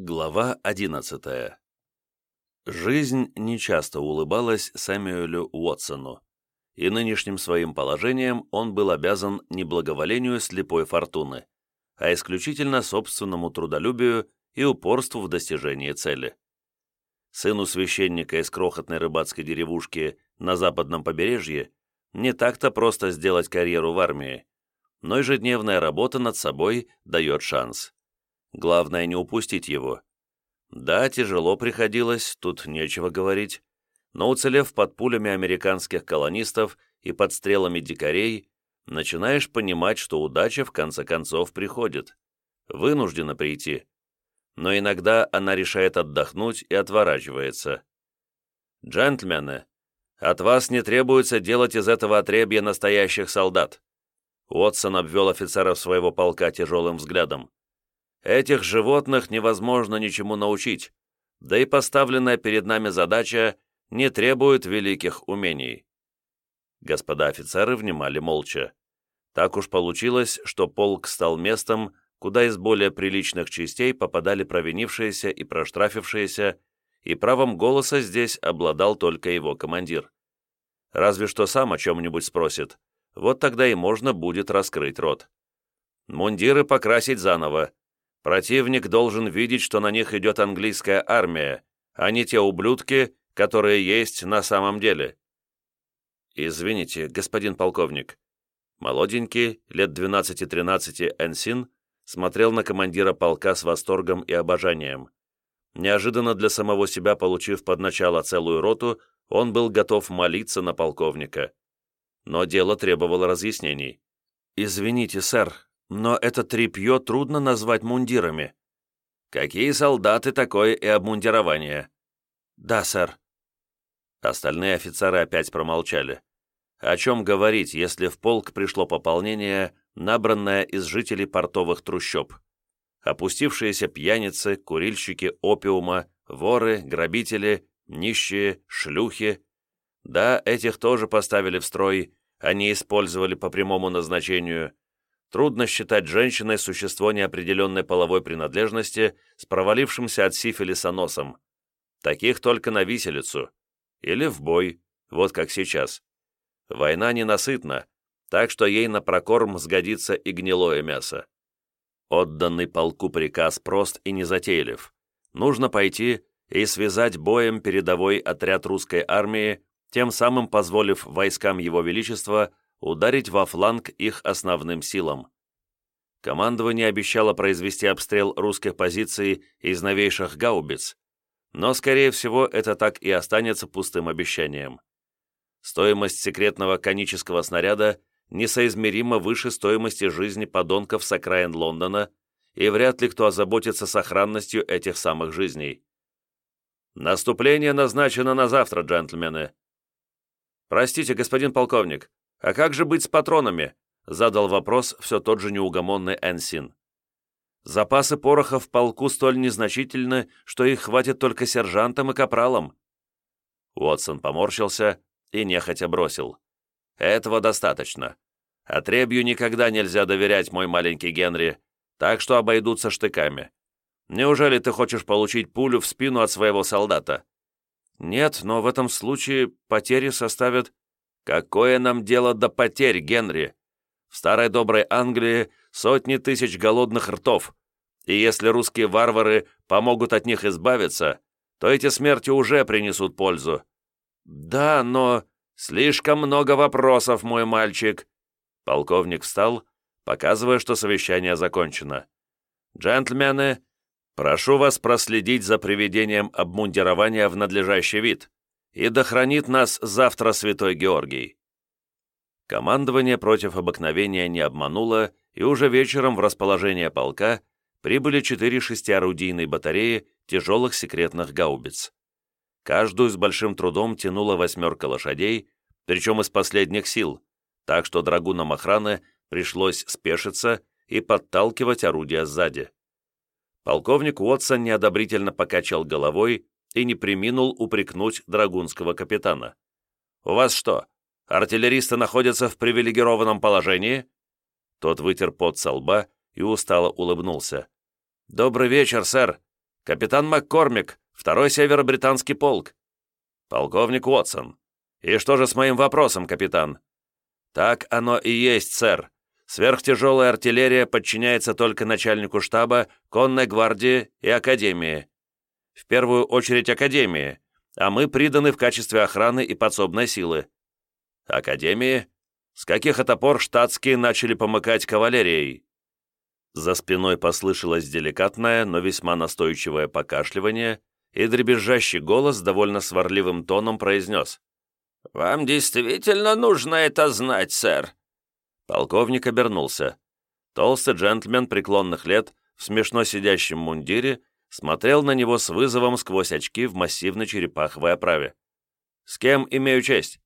Глава 11 Жизнь нечасто улыбалась Сэмюэлю Уотсону, и нынешним своим положением он был обязан не благоволению слепой фортуны, а исключительно собственному трудолюбию и упорству в достижении цели. Сыну священника из крохотной рыбацкой деревушки на западном побережье не так-то просто сделать карьеру в армии, но ежедневная работа над собой дает шанс. Главное не упустить его. Да, тяжело приходилось, тут нечего говорить, но уцелев под пулями американских колонистов и под стрелами дикарей, начинаешь понимать, что удача в конце концов приходит. Вынуждена прийти. Но иногда она решает отдохнуть и отворачивается. «Джентльмены, от вас не требуется делать из этого отребья настоящих солдат». Уотсон обвел офицеров своего полка тяжелым взглядом. Этих животных невозможно ничему научить, да и поставленная перед нами задача не требует великих умений. Господа офицеры внимали молча. Так уж получилось, что полк стал местом, куда из более приличных частей попадали провинившиеся и проштрафившиеся, и правом голоса здесь обладал только его командир. Разве что сам о чем-нибудь спросит, вот тогда и можно будет раскрыть рот. Мундиры покрасить заново, Противник должен видеть, что на них идет английская армия, а не те ублюдки, которые есть на самом деле. Извините, господин полковник. Молоденький, лет 12-13 Энсин, смотрел на командира полка с восторгом и обожанием. Неожиданно для самого себя, получив под начало целую роту, он был готов молиться на полковника. Но дело требовало разъяснений. «Извините, сэр, но это тряпье трудно назвать мундирами. Какие солдаты, такое и обмундирование. Да, сэр. Остальные офицеры опять промолчали. О чем говорить, если в полк пришло пополнение, набранное из жителей портовых трущоб? Опустившиеся пьяницы, курильщики опиума, воры, грабители, нищие, шлюхи. Да, этих тоже поставили в строй, они использовали по прямому назначению – Трудно считать женщиной существо неопределенной половой принадлежности с провалившимся от сифилиса носом. Таких только на виселицу. Или в бой, вот как сейчас. Война ненасытна, так что ей на прокорм сгодится и гнилое мясо. Отданный полку приказ прост и незатейлив. Нужно пойти и связать боем передовой отряд русской армии, тем самым позволив войскам Его Величества ударить во фланг их основным силам. Командование обещало произвести обстрел русских позиций из новейших гаубиц, но, скорее всего, это так и останется пустым обещанием. Стоимость секретного конического снаряда несоизмеримо выше стоимости жизни подонков с окраин Лондона, и вряд ли кто озаботится сохранностью этих самых жизней. «Наступление назначено на завтра, джентльмены». «Простите, господин полковник, «А как же быть с патронами?» — задал вопрос все тот же неугомонный Энсин. «Запасы пороха в полку столь незначительны, что их хватит только сержантам и капралам». Уотсон поморщился и нехотя бросил. «Этого достаточно. Отребью никогда нельзя доверять, мой маленький Генри, так что обойдутся штыками. Неужели ты хочешь получить пулю в спину от своего солдата?» «Нет, но в этом случае потери составят Какое нам дело до потерь, Генри? В старой доброй Англии сотни тысяч голодных ртов, и если русские варвары помогут от них избавиться, то эти смерти уже принесут пользу. Да, но слишком много вопросов, мой мальчик. Полковник встал, показывая, что совещание закончено. Джентльмены, прошу вас проследить за приведением обмундирования в надлежащий вид и да хранит нас завтра святой Георгий». Командование против обыкновения не обмануло, и уже вечером в расположение полка прибыли четыре шестиорудийные батареи тяжелых секретных гаубиц. Каждую с большим трудом тянула восьмерка лошадей, причем из последних сил, так что драгунам охраны пришлось спешиться и подталкивать орудия сзади. Полковник Уотсон неодобрительно покачал головой и не приминул упрекнуть драгунского капитана. «У вас что, артиллеристы находятся в привилегированном положении?» Тот вытер пот со лба и устало улыбнулся. «Добрый вечер, сэр. Капитан Маккормик, второй северо-британский полк. Полковник Уотсон. И что же с моим вопросом, капитан? Так оно и есть, сэр. Сверхтяжелая артиллерия подчиняется только начальнику штаба, конной гвардии и академии. В первую очередь академии, а мы приданы в качестве охраны и подсобной силы. Академии? С каких это пор штатские начали помыкать кавалерией? За спиной послышалось деликатное, но весьма настойчивое покашливание, и дребезжащий голос довольно сварливым тоном произнес. «Вам действительно нужно это знать, сэр?» Полковник обернулся. Толстый джентльмен преклонных лет в смешно сидящем мундире смотрел на него с вызовом сквозь очки в массивной черепаховой оправе. «С кем имею честь?»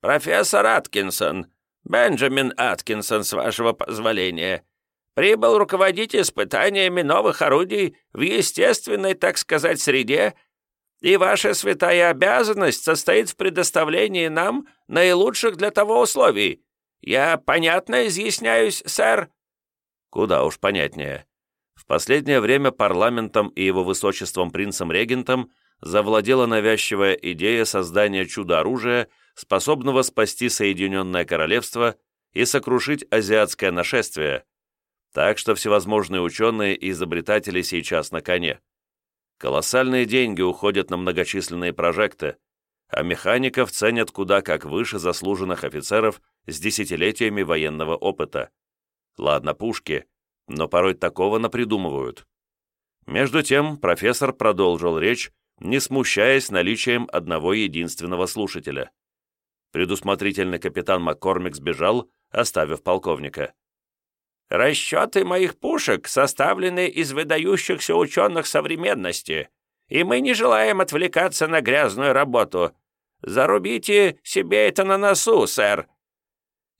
«Профессор Аткинсон. Бенджамин Аткинсон, с вашего позволения прибыл руководить испытаниями новых орудий в естественной, так сказать, среде, и ваша святая обязанность состоит в предоставлении нам наилучших для того условий. Я понятно изъясняюсь, сэр?» «Куда уж понятнее. Последнее время парламентом и его высочеством принцем-регентом завладела навязчивая идея создания чудо-оружия, способного спасти Соединенное Королевство и сокрушить азиатское нашествие, так что всевозможные ученые и изобретатели сейчас на коне. Колоссальные деньги уходят на многочисленные прожекты, а механиков ценят куда как выше заслуженных офицеров с десятилетиями военного опыта. Ладно, пушки, но порой такого напридумывают. Между тем профессор продолжил речь, не смущаясь наличием одного единственного слушателя. Предусмотрительный капитан Маккормик сбежал, оставив полковника. Расчеты моих пушек составлены из выдающихся ученых современности, и мы не желаем отвлекаться на грязную работу. Зарубите себе это на носу, сэр».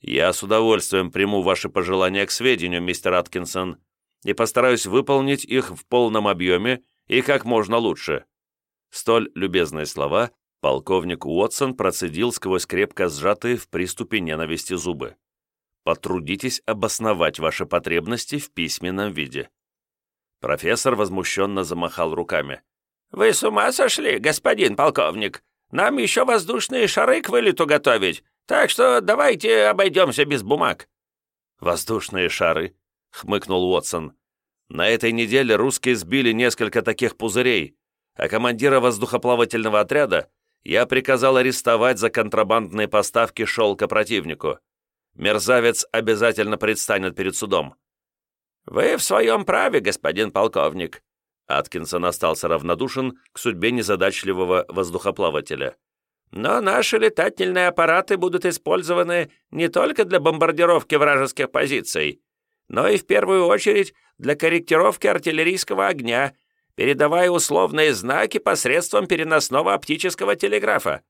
«Я с удовольствием приму ваши пожелания к сведению, мистер Аткинсон, и постараюсь выполнить их в полном объеме и как можно лучше». Столь любезные слова полковник Уотсон процедил сквозь крепко сжатые в приступе ненависти зубы потрудитесь обосновать ваши потребности в письменном виде». Профессор возмущенно замахал руками. «Вы с ума сошли, господин полковник? Нам еще воздушные шары к вылету готовить, так что давайте обойдемся без бумаг». «Воздушные шары?» — хмыкнул Уотсон. «На этой неделе русские сбили несколько таких пузырей, а командира воздухоплавательного отряда я приказал арестовать за контрабандные поставки шелка противнику мерзавец обязательно предстанет перед судом». «Вы в своем праве, господин полковник». Аткинсон остался равнодушен к судьбе незадачливого воздухоплавателя. «Но наши летательные аппараты будут использованы не только для бомбардировки вражеских позиций, но и в первую очередь для корректировки артиллерийского огня, передавая условные знаки посредством переносного оптического телеграфа».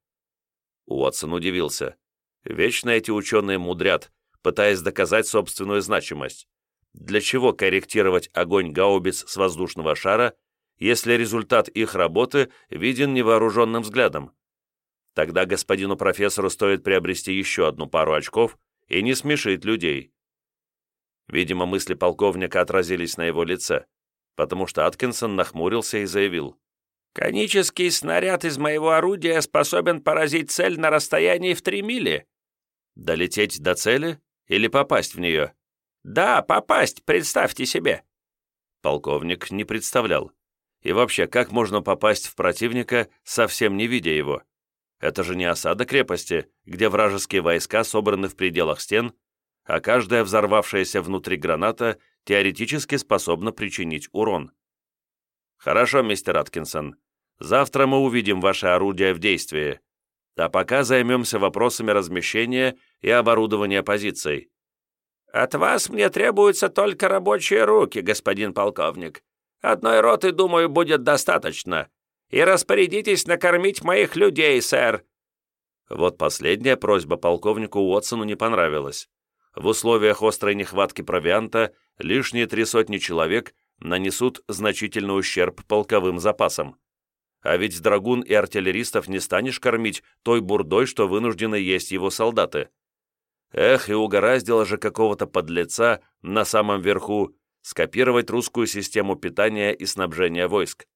Уотсон удивился. Вечно эти ученые мудрят, пытаясь доказать собственную значимость. Для чего корректировать огонь гаубиц с воздушного шара, если результат их работы виден невооруженным взглядом? Тогда господину профессору стоит приобрести еще одну пару очков и не смешить людей. Видимо, мысли полковника отразились на его лице, потому что Аткинсон нахмурился и заявил. «Конический снаряд из моего орудия способен поразить цель на расстоянии в три мили. Долететь до цели или попасть в нее? Да, попасть, представьте себе. Полковник не представлял. И вообще, как можно попасть в противника, совсем не видя его? Это же не осада крепости, где вражеские войска собраны в пределах стен, а каждая взорвавшаяся внутри граната теоретически способна причинить урон. Хорошо, мистер Аткинсон. Завтра мы увидим ваше орудие в действии. А пока займемся вопросами размещения и оборудования позиций. От вас мне требуются только рабочие руки, господин полковник. Одной роты, думаю, будет достаточно. И распорядитесь накормить моих людей, сэр». Вот последняя просьба полковнику Уотсону не понравилась. В условиях острой нехватки провианта лишние три сотни человек нанесут значительный ущерб полковым запасам. А ведь драгун и артиллеристов не станешь кормить той бурдой, что вынуждены есть его солдаты. Эх, и угораздило же какого-то подлеца на самом верху скопировать русскую систему питания и снабжения войск.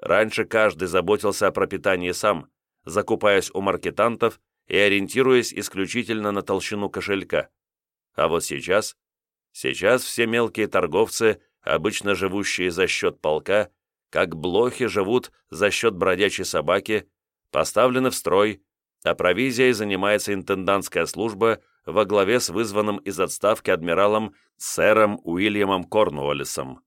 Раньше каждый заботился о пропитании сам, закупаясь у маркетантов и ориентируясь исключительно на толщину кошелька. А вот сейчас, сейчас все мелкие торговцы, обычно живущие за счет полка, как блохи живут за счет бродячей собаки, поставлены в строй, а провизией занимается интендантская служба во главе с вызванным из отставки адмиралом сэром Уильямом Корнуоллесом.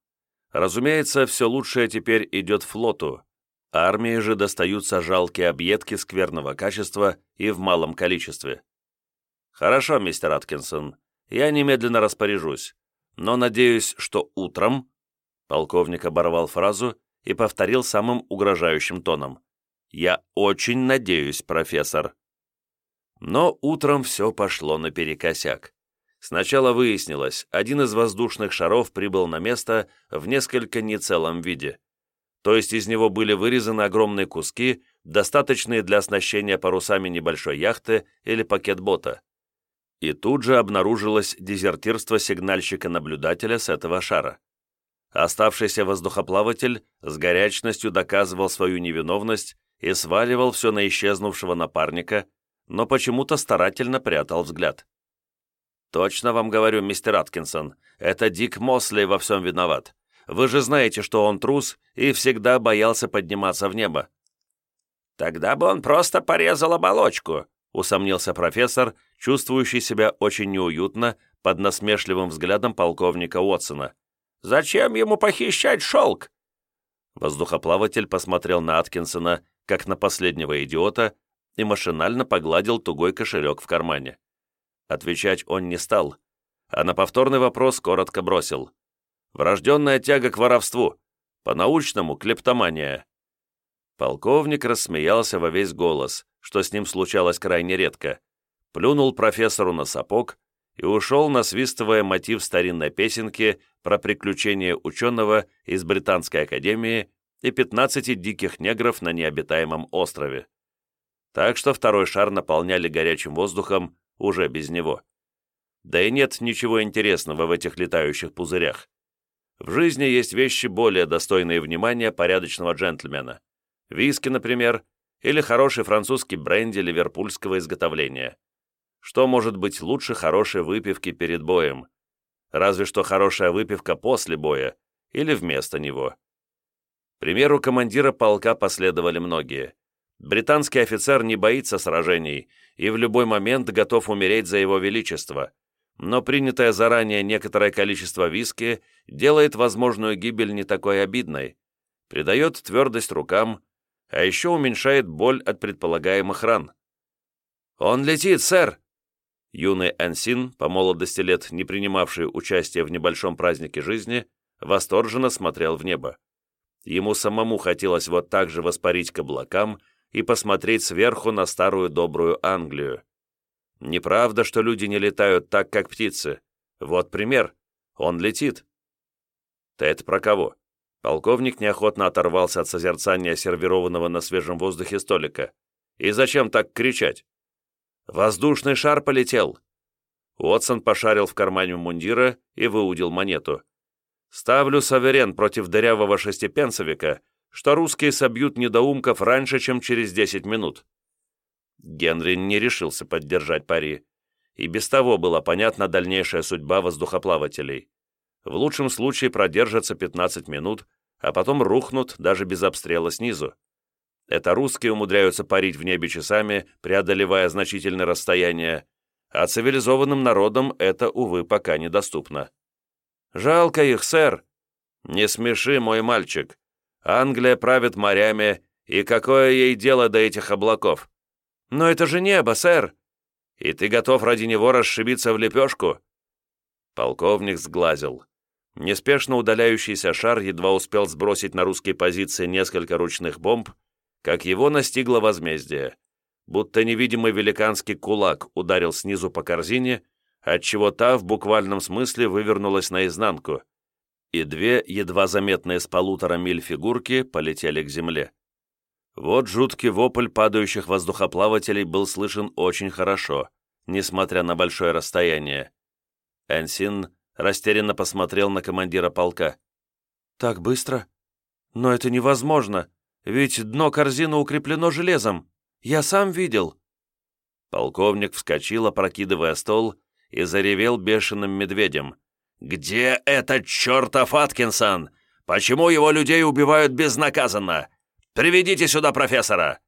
Разумеется, все лучшее теперь идет флоту. Армии же достаются жалкие объедки скверного качества и в малом количестве. Хорошо, мистер Аткинсон, я немедленно распоряжусь, но надеюсь, что утром... Полковник оборвал фразу и повторил самым угрожающим тоном. «Я очень надеюсь, профессор». Но утром все пошло наперекосяк. Сначала выяснилось, один из воздушных шаров прибыл на место в несколько нецелом виде. То есть из него были вырезаны огромные куски, достаточные для оснащения парусами небольшой яхты или пакетбота. И тут же обнаружилось дезертирство сигнальщика-наблюдателя с этого шара. Оставшийся воздухоплаватель с горячностью доказывал свою невиновность и сваливал все на исчезнувшего напарника, но почему-то старательно прятал взгляд. «Точно вам говорю, мистер Аткинсон, это Дик Мосли во всем виноват. Вы же знаете, что он трус и всегда боялся подниматься в небо». «Тогда бы он просто порезал оболочку», усомнился профессор, чувствующий себя очень неуютно под насмешливым взглядом полковника Уотсона. «Зачем ему похищать шелк?» Воздухоплаватель посмотрел на Аткинсона, как на последнего идиота, и машинально погладил тугой кошелек в кармане. Отвечать он не стал, а на повторный вопрос коротко бросил. «Врожденная тяга к воровству. По-научному – клептомания». Полковник рассмеялся во весь голос, что с ним случалось крайне редко, плюнул профессору на сапог и ушел, насвистывая мотив старинной песенки про приключения ученого из Британской академии и 15 диких негров на необитаемом острове. Так что второй шар наполняли горячим воздухом уже без него. Да и нет ничего интересного в этих летающих пузырях. В жизни есть вещи более достойные внимания порядочного джентльмена. Виски, например, или хороший французский бренди ливерпульского изготовления. Что может быть лучше хорошей выпивки перед боем? Разве что хорошая выпивка после боя или вместо него. Примеру командира полка последовали многие. Британский офицер не боится сражений и в любой момент готов умереть за его величество, но принятое заранее некоторое количество виски делает возможную гибель не такой обидной, придает твердость рукам, а еще уменьшает боль от предполагаемых ран. «Он летит, сэр!» Юный Энсин, по молодости лет не принимавший участие в небольшом празднике жизни, восторженно смотрел в небо. Ему самому хотелось вот так же воспарить к облакам и посмотреть сверху на старую добрую Англию. Неправда, что люди не летают так, как птицы. Вот пример. Он летит. Ты это про кого? Полковник неохотно оторвался от созерцания сервированного на свежем воздухе столика. И зачем так кричать? Воздушный шар полетел. Уотсон пошарил в кармане мундира и выудил монету. «Ставлю саверен против дырявого шестипенсовика что русские собьют недоумков раньше, чем через 10 минут. Генри не решился поддержать пари. И без того была понятна дальнейшая судьба воздухоплавателей. В лучшем случае продержатся 15 минут, а потом рухнут даже без обстрела снизу. Это русские умудряются парить в небе часами, преодолевая значительное расстояние, а цивилизованным народам это, увы, пока недоступно. «Жалко их, сэр!» «Не смеши, мой мальчик. Англия правит морями, и какое ей дело до этих облаков? Но это же небо, сэр! И ты готов ради него расшибиться в лепешку?» Полковник сглазил. Неспешно удаляющийся шар едва успел сбросить на русские позиции несколько ручных бомб, как его настигло возмездие. Будто невидимый великанский кулак ударил снизу по корзине, отчего та в буквальном смысле вывернулась наизнанку, и две, едва заметные с полутора миль фигурки, полетели к земле. Вот жуткий вопль падающих воздухоплавателей был слышен очень хорошо, несмотря на большое расстояние. Энсин растерянно посмотрел на командира полка. «Так быстро? Но это невозможно! Ведь дно корзины укреплено железом. Я сам видел». Полковник вскочил, опрокидывая стол, и заревел бешеным медведем. «Где этот чертов Аткинсон? Почему его людей убивают безнаказанно? Приведите сюда профессора!»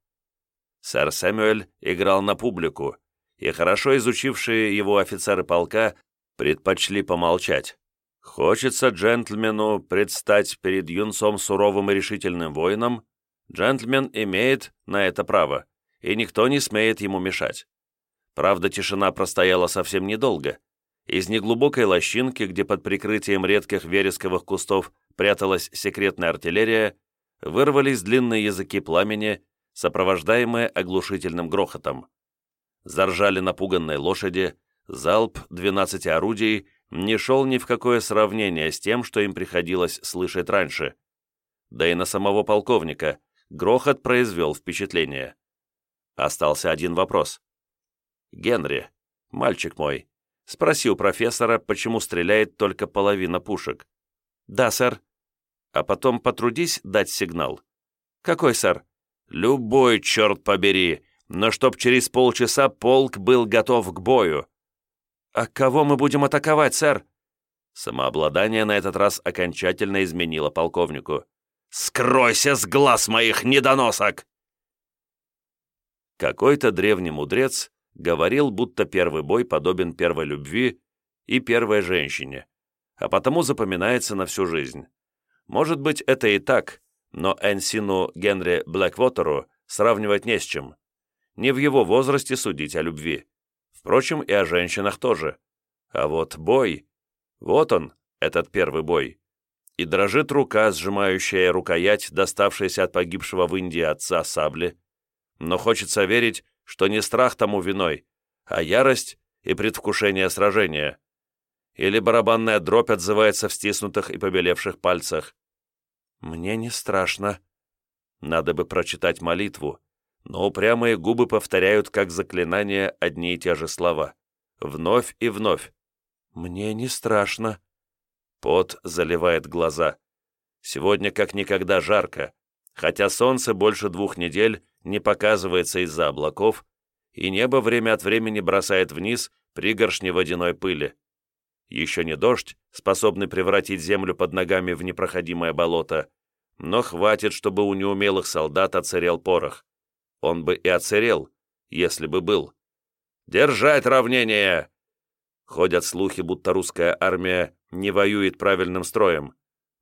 Сэр Сэмюэль играл на публику, и хорошо изучившие его офицеры полка предпочли помолчать. Хочется джентльмену предстать перед юнцом суровым и решительным воином, джентльмен имеет на это право, и никто не смеет ему мешать. Правда, тишина простояла совсем недолго. Из неглубокой лощинки, где под прикрытием редких вересковых кустов пряталась секретная артиллерия, вырвались длинные языки пламени, сопровождаемые оглушительным грохотом. Заржали напуганные лошади, залп 12 орудий не шел ни в какое сравнение с тем, что им приходилось слышать раньше. Да и на самого полковника грохот произвел впечатление. Остался один вопрос. «Генри, мальчик мой, спроси у профессора, почему стреляет только половина пушек». «Да, сэр». «А потом потрудись дать сигнал». «Какой, сэр?» «Любой, черт побери, но чтоб через полчаса полк был готов к бою». «А кого мы будем атаковать, сэр?» Самообладание на этот раз окончательно изменило полковнику. «Скройся с глаз моих недоносок!» Какой-то древний мудрец говорил, будто первый бой подобен первой любви и первой женщине, а потому запоминается на всю жизнь. Может быть, это и так, но Энсину Генри Блэквотеру сравнивать не с чем. Не в его возрасте судить о любви. Впрочем, и о женщинах тоже. А вот бой... Вот он, этот первый бой. И дрожит рука, сжимающая рукоять, доставшаяся от погибшего в Индии отца сабли. Но хочется верить, что не страх тому виной, а ярость и предвкушение сражения. Или барабанная дробь отзывается в стиснутых и побелевших пальцах. «Мне не страшно». Надо бы прочитать молитву, но упрямые губы повторяют как заклинание одни и те же слова. Вновь и вновь. «Мне не страшно». Пот заливает глаза. Сегодня как никогда жарко, хотя солнце больше двух недель не показывается из-за облаков, и небо время от времени бросает вниз пригоршни водяной пыли. Еще не дождь, способный превратить землю под ногами в непроходимое болото, но хватит, чтобы у неумелых солдат оцарел порох. Он бы и оцарел, если бы был. «Держать равнение!» Ходят слухи, будто русская армия не воюет правильным строем.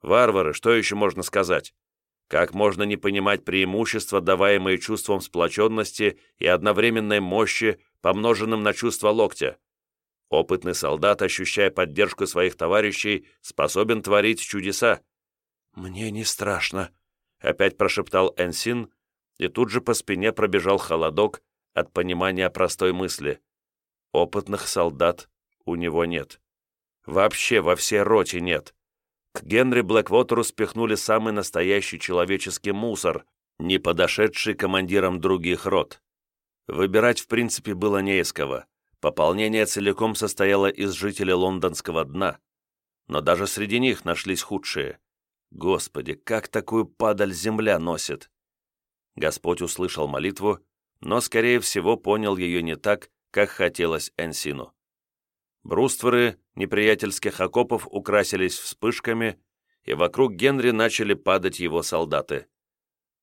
Варвары, что еще можно сказать? Как можно не понимать преимущества, даваемые чувством сплоченности и одновременной мощи, помноженным на чувство локтя? Опытный солдат, ощущая поддержку своих товарищей, способен творить чудеса. «Мне не страшно», — опять прошептал Энсин, и тут же по спине пробежал холодок от понимания простой мысли. Опытных солдат у него нет. Вообще во всей роте нет. К Генри Блэквотеру спихнули самый настоящий человеческий мусор, не подошедший командирам других рот. Выбирать в принципе было не из кого. Пополнение целиком состояло из жителей лондонского дна. Но даже среди них нашлись худшие. Господи, как такую падаль земля носит? Господь услышал молитву, но, скорее всего, понял ее не так, как хотелось Энсину. Брустверы неприятельских окопов украсились вспышками, и вокруг Генри начали падать его солдаты.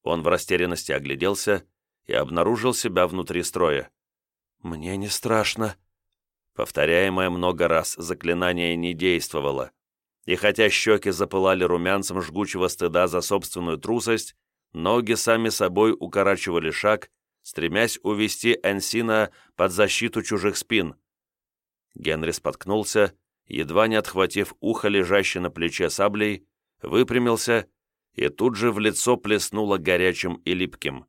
Он в растерянности огляделся и обнаружил себя внутри строя. «Мне не страшно». Повторяемое много раз заклинание не действовало, и хотя щеки запылали румянцем жгучего стыда за собственную трусость, ноги сами собой укорачивали шаг, стремясь увести Энсина под защиту чужих спин. Генри споткнулся, едва не отхватив ухо, лежащее на плече саблей, выпрямился и тут же в лицо плеснуло горячим и липким.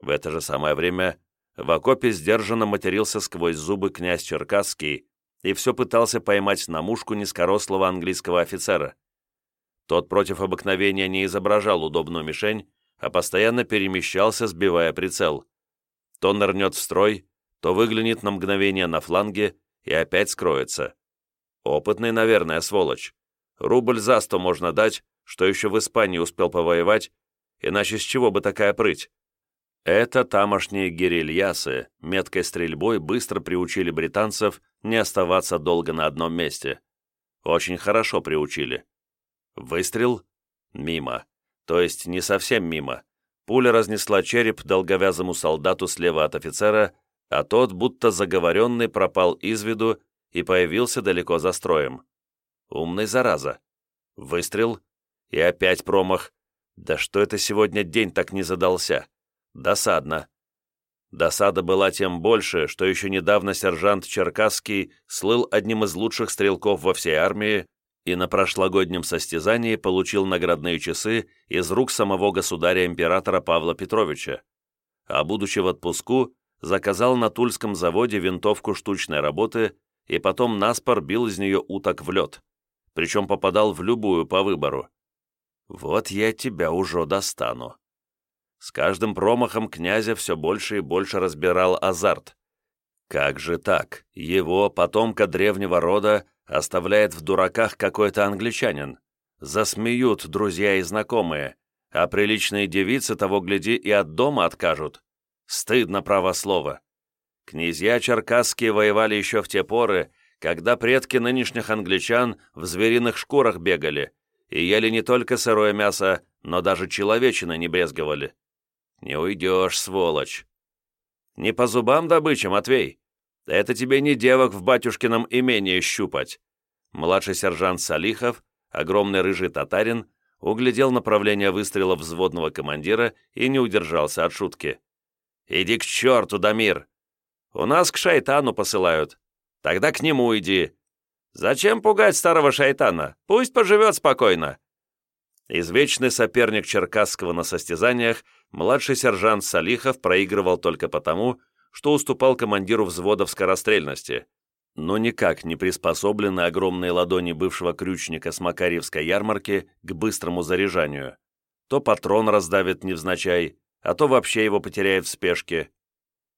В это же самое время в окопе сдержанно матерился сквозь зубы князь Черкасский и все пытался поймать на мушку низкорослого английского офицера. Тот против обыкновения не изображал удобную мишень, а постоянно перемещался, сбивая прицел. То нырнет в строй, то выглянет на мгновение на фланге и опять скроется. Опытный, наверное, сволочь. Рубль за сто можно дать, что еще в Испании успел повоевать, иначе с чего бы такая прыть? Это тамошние гирильясы меткой стрельбой быстро приучили британцев не оставаться долго на одном месте. Очень хорошо приучили. Выстрел? Мимо. То есть не совсем мимо. Пуля разнесла череп долговязому солдату слева от офицера, а тот, будто заговоренный, пропал из виду и появился далеко за строем. Умный зараза. Выстрел. И опять промах. Да что это сегодня день так не задался? Досадно. Досада была тем больше, что еще недавно сержант Черкасский слыл одним из лучших стрелков во всей армии и на прошлогоднем состязании получил наградные часы из рук самого государя-императора Павла Петровича, а будучи в отпуску, заказал на Тульском заводе винтовку штучной работы и потом наспор бил из нее уток в лед, причем попадал в любую по выбору. «Вот я тебя уже достану». С каждым промахом князя все больше и больше разбирал азарт. Как же так? Его, потомка древнего рода, оставляет в дураках какой-то англичанин. Засмеют друзья и знакомые, а приличные девицы того, гляди, и от дома откажут. Стыдно право слово. Князья черкасские воевали еще в те поры, когда предки нынешних англичан в звериных шкурах бегали и ели не только сырое мясо, но даже человечины не брезговали. «Не уйдешь, сволочь!» «Не по зубам добыча, Матвей! Это тебе не девок в батюшкином имении щупать!» Младший сержант Салихов, огромный рыжий татарин, углядел направление выстрела взводного командира и не удержался от шутки. «Иди к черту, Дамир! У нас к шайтану посылают. Тогда к нему иди. Зачем пугать старого шайтана? Пусть поживет спокойно. Извечный соперник Черкасского на состязаниях, младший сержант Салихов проигрывал только потому, что уступал командиру взвода в скорострельности, но никак не приспособлены огромные ладони бывшего крючника с Макарьевской ярмарки к быстрому заряжанию. То патрон раздавит невзначай, а то вообще его потеряет в спешке.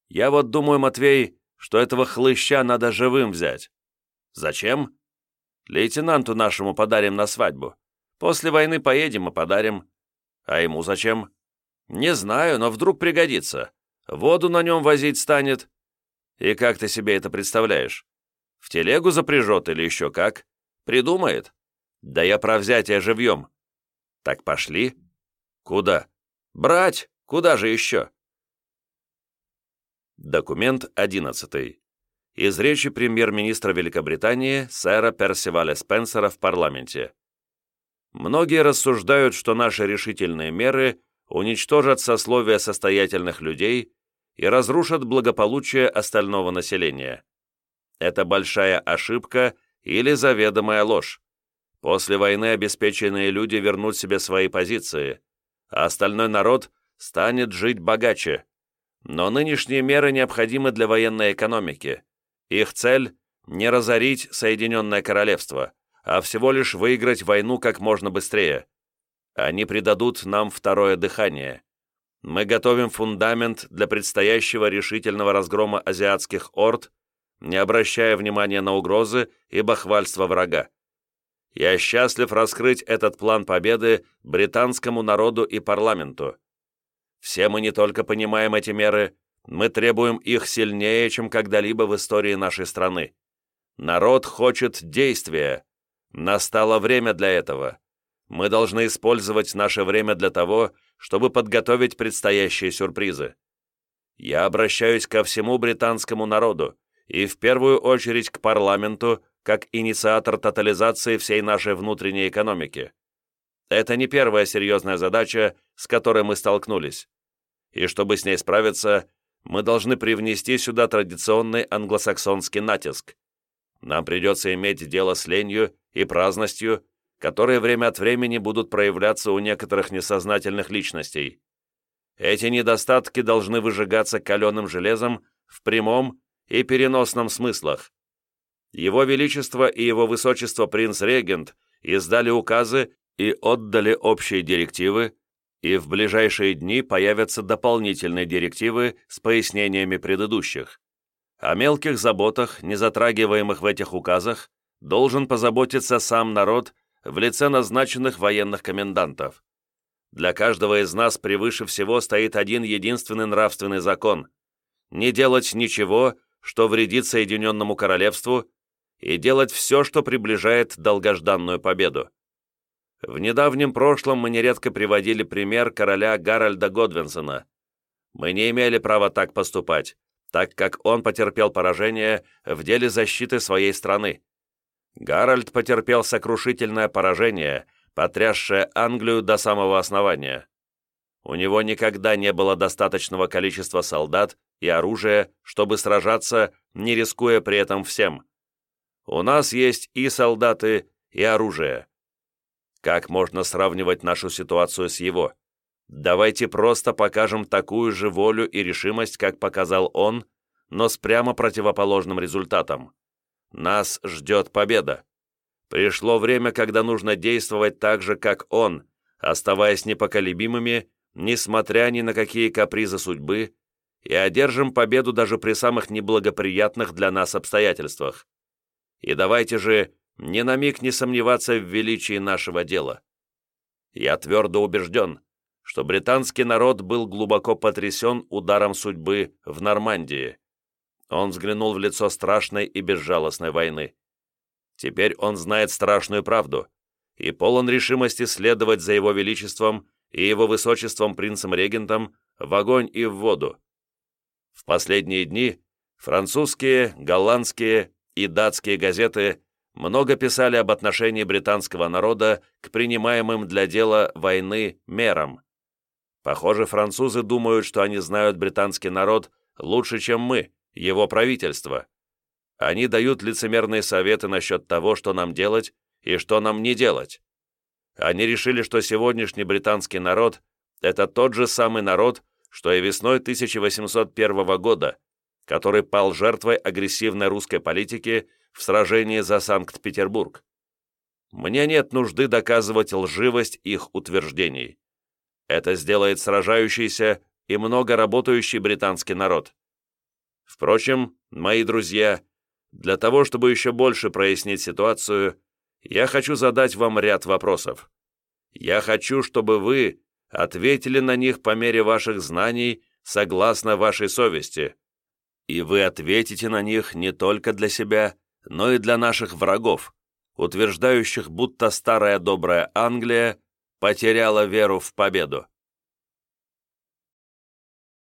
Я вот думаю, Матвей, что этого хлыща надо живым взять. Зачем? Лейтенанту нашему подарим на свадьбу. После войны поедем и подарим. А ему зачем? Не знаю, но вдруг пригодится. Воду на нем возить станет. И как ты себе это представляешь? В телегу запряжет или еще как? Придумает? Да я про взятие живьем. Так пошли. Куда? Брать! Куда же еще? Документ одиннадцатый. Из речи премьер-министра Великобритании сэра Персиваля Спенсера в парламенте. Многие рассуждают, что наши решительные меры уничтожат сословие состоятельных людей и разрушат благополучие остального населения. Это большая ошибка или заведомая ложь. После войны обеспеченные люди вернут себе свои позиции, а остальной народ станет жить богаче. Но нынешние меры необходимы для военной экономики. Их цель – не разорить Соединенное Королевство – а всего лишь выиграть войну как можно быстрее. Они придадут нам второе дыхание. Мы готовим фундамент для предстоящего решительного разгрома азиатских орд, не обращая внимания на угрозы и бахвальство врага. Я счастлив раскрыть этот план победы британскому народу и парламенту. Все мы не только понимаем эти меры, мы требуем их сильнее, чем когда-либо в истории нашей страны. Народ хочет действия, Настало время для этого. Мы должны использовать наше время для того, чтобы подготовить предстоящие сюрпризы. Я обращаюсь ко всему британскому народу и в первую очередь к парламенту как инициатор тотализации всей нашей внутренней экономики. Это не первая серьезная задача, с которой мы столкнулись. И чтобы с ней справиться, мы должны привнести сюда традиционный англосаксонский натиск. Нам придется иметь дело с ленью и праздностью, которые время от времени будут проявляться у некоторых несознательных личностей. Эти недостатки должны выжигаться каленым железом в прямом и переносном смыслах. Его Величество и Его Высочество принц-регент издали указы и отдали общие директивы, и в ближайшие дни появятся дополнительные директивы с пояснениями предыдущих. О мелких заботах, не затрагиваемых в этих указах, должен позаботиться сам народ в лице назначенных военных комендантов. для каждого из нас превыше всего стоит один единственный нравственный закон – не делать ничего, что вредит Соединенному Королевству, и делать все, что приближает долгожданную победу. В недавнем прошлом мы нередко приводили пример короля Гарольда Годвинсона. Мы не имели права так поступать, так как он потерпел поражение в деле защиты своей страны. Гарольд потерпел сокрушительное поражение, потрясшее Англию до самого основания. У него никогда не было достаточного количества солдат и оружия, чтобы сражаться, не рискуя при этом всем. У нас есть и солдаты, и оружие. Как можно сравнивать нашу ситуацию с его? Давайте просто покажем такую же волю и решимость, как показал он, но с прямо противоположным результатом. Нас ждет победа. Пришло время, когда нужно действовать так же, как он, оставаясь непоколебимыми, несмотря ни на какие капризы судьбы, и одержим победу даже при самых неблагоприятных для нас обстоятельствах. И давайте же ни на миг не сомневаться в величии нашего дела. Я твердо убежден, что британский народ был глубоко потрясен ударом судьбы в Нормандии. Он взглянул в лицо страшной и безжалостной войны. Теперь он знает страшную правду и полон решимости следовать за его величеством и его высочеством принцем-регентом в огонь и в воду. В последние дни французские, голландские и датские газеты много писали об отношении британского народа к принимаемым для дела войны мерам. Похоже, французы думают, что они знают британский народ лучше, чем мы, его правительство. Они дают лицемерные советы насчет того, что нам делать и что нам не делать. Они решили, что сегодняшний британский народ – это тот же самый народ, что и весной 1801 года, который пал жертвой агрессивной русской политики в сражении за Санкт-Петербург. Мне нет нужды доказывать лживость их утверждений. Это сделает сражающийся и много работающий британский народ. Впрочем, мои друзья, для того, чтобы еще больше прояснить ситуацию, я хочу задать вам ряд вопросов. Я хочу, чтобы вы ответили на них по мере ваших знаний согласно вашей совести. И вы ответите на них не только для себя, но и для наших врагов, утверждающих, будто старая добрая Англия потеряла веру в победу.